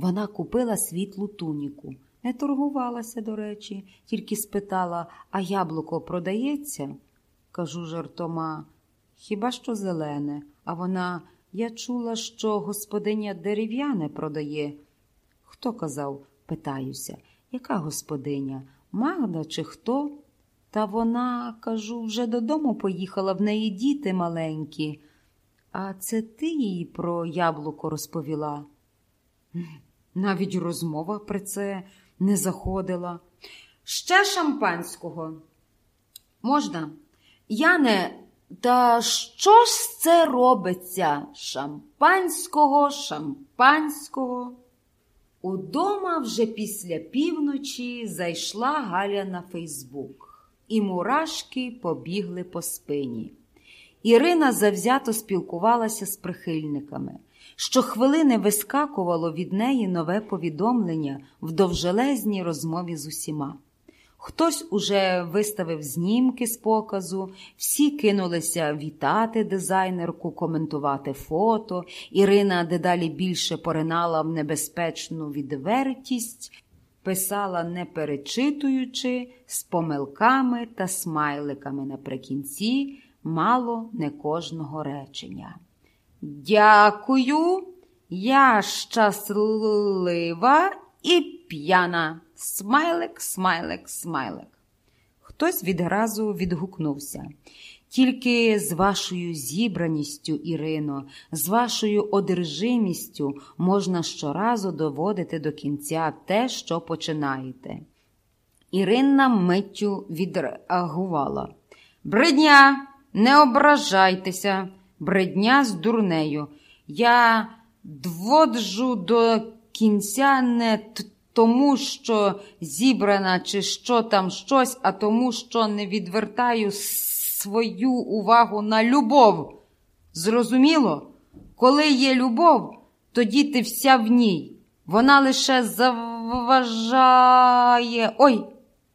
Вона купила світлу туніку. Не торгувалася, до речі, тільки спитала, а яблуко продається? Кажу жартома, хіба що зелене, а вона, я чула, що господиня дерев'яне продає. Хто казав, питаюся, яка господиня? Магда чи хто? Та вона, кажу, вже додому поїхала, в неї діти маленькі. А це ти їй про яблуко розповіла? Навіть розмова про це не заходила. Ще шампанського. Можна? Яне, та що ж це робиться? Шампанського, шампанського. Удома вже після півночі зайшла Галя на Фейсбук, і мурашки побігли по спині. Ірина завзято спілкувалася з прихильниками. Щохвилини вискакувало від неї нове повідомлення в довжелезній розмові з усіма. Хтось уже виставив знімки з показу, всі кинулися вітати дизайнерку, коментувати фото. Ірина дедалі більше поринала в небезпечну відвертість, писала не перечитуючи, з помилками та смайликами наприкінці мало не кожного речення. Дякую, я щаслива і п'яна. Смайлик, смайлик, смайлик. Хтось відразу відгукнувся. Тільки з вашою зібраністю, Ірино, з вашою одержимістю можна щоразу доводити до кінця те, що починаєте. Ірина миттю відреагувала. Бридня, не ображайтеся, бридня з дурнею. Я дводжу до кінця не тому, що зібрана, чи що там щось, а тому, що не відвертаю свою увагу на любов. Зрозуміло? Коли є любов, тоді ти вся в ній. Вона лише заважає. Ой,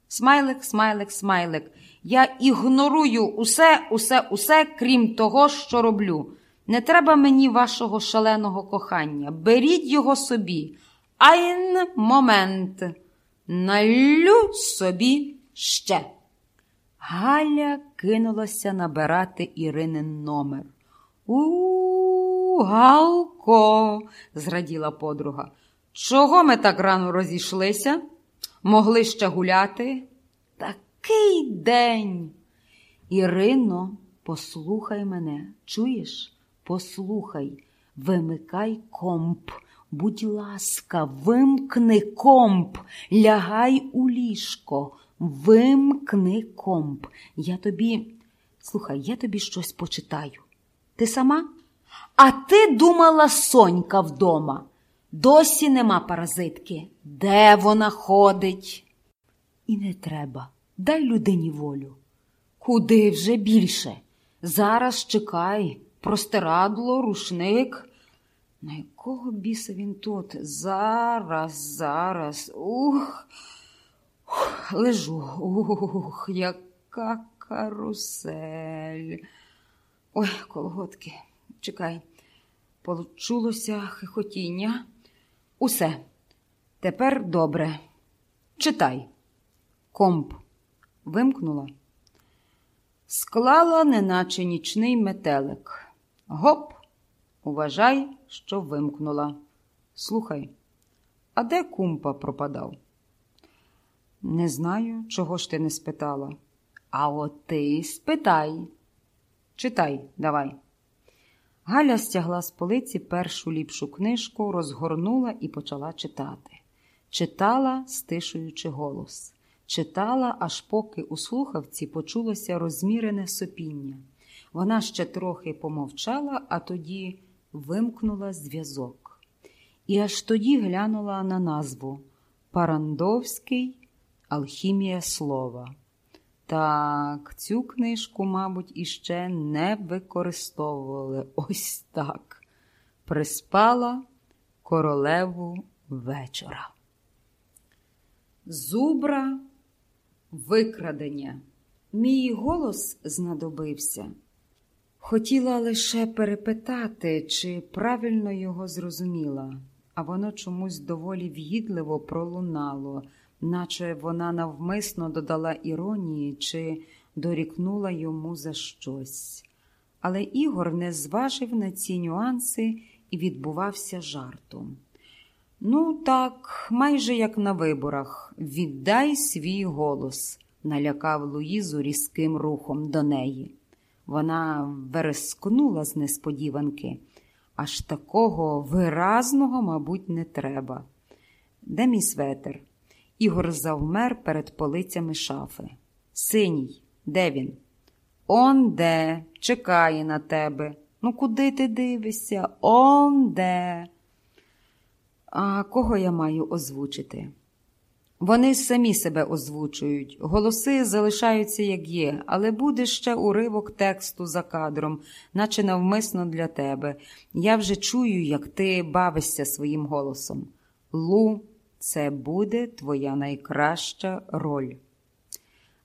смайлик, смайлик, смайлик. Я ігнорую усе, усе, усе, крім того, що роблю. Не треба мені вашого шаленого кохання. Беріть його собі. Айн момент. Налю собі ще. Галя кинулася набирати Іринин номер. У, Галко, зраділа подруга. Чого ми так рано розійшлися? Могли ще гуляти? Такий день. Ірино, послухай мене, чуєш? Послухай, вимикай комп. Будь ласка, вимкни комп, лягай у ліжко, вимкни комп. Я тобі, слухай, я тобі щось почитаю. Ти сама? А ти думала, сонька вдома. Досі нема паразитки. Де вона ходить? І не треба. Дай людині волю. Куди вже більше? Зараз чекай, простирадло, рушник. На якого біса він тут? Зараз, зараз. Ух, ух лежу. Ух, яка карусель. Ой, колготки. Чекай, почулося хихотіння. Усе. Тепер добре. Читай. Комп. Вимкнула. Склала, неначе нічний метелик. Гоп. Уважай, що вимкнула. Слухай, а де кумпа пропадав? Не знаю, чого ж ти не спитала. А от ти спитай. Читай, давай. Галя стягла з полиці першу ліпшу книжку, розгорнула і почала читати. Читала, стишуючи голос. Читала, аж поки у слухавці почулося розмірене сопіння. Вона ще трохи помовчала, а тоді вимкнула зв'язок. І аж тоді глянула на назву Парандовський Алхімія слова. Так, цю книжку, мабуть, іще не використовували ось так. Приспала королеву вечора. Зубра викрадення. Мій голос знадобився. Хотіла лише перепитати, чи правильно його зрозуміла. а воно чомусь доволі в'їдливо пролунало, наче вона навмисно додала іронії чи дорікнула йому за щось. Але Ігор не зважив на ці нюанси і відбувався жартом. Ну, так, майже як на виборах, віддай свій голос, налякав Луїзу різким рухом до неї. Вона верескнула з несподіванки. Аж такого виразного, мабуть, не треба. Де мій светер? Ігор завмер перед полицями шафи. Синій, де він? Он де, чекає на тебе. Ну, куди ти дивишся? Он де. А кого я маю озвучити? Вони самі себе озвучують, голоси залишаються, як є, але буде ще уривок тексту за кадром, наче навмисно для тебе. Я вже чую, як ти бавишся своїм голосом. Лу, це буде твоя найкраща роль.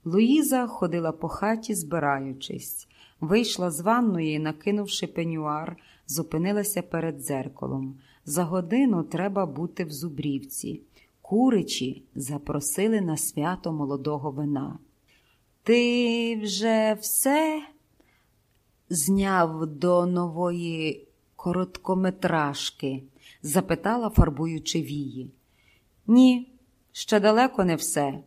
Луїза ходила по хаті, збираючись, вийшла з ванної, накинувши пенюар, зупинилася перед дзеркалом. За годину треба бути в зубрівці. Куричі запросили на свято молодого вина. Ти вже все зняв до нової короткометражки? запитала, фарбуючи вії. Ні, ще далеко не все.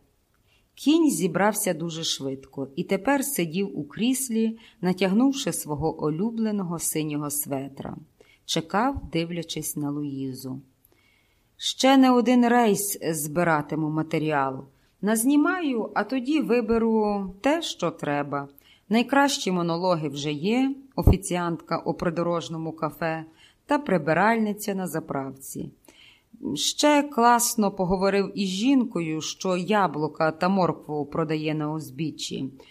Кінь зібрався дуже швидко і тепер сидів у кріслі, натягнувши свого улюбленого синього светра. Чекав, дивлячись на Луїзу. Ще не один рейс збиратиму матеріал. Назнімаю, а тоді виберу те, що треба. Найкращі монологи вже є, офіціантка у придорожному кафе та прибиральниця на заправці. Ще класно поговорив із жінкою, що яблука та моркву продає на узбіччі.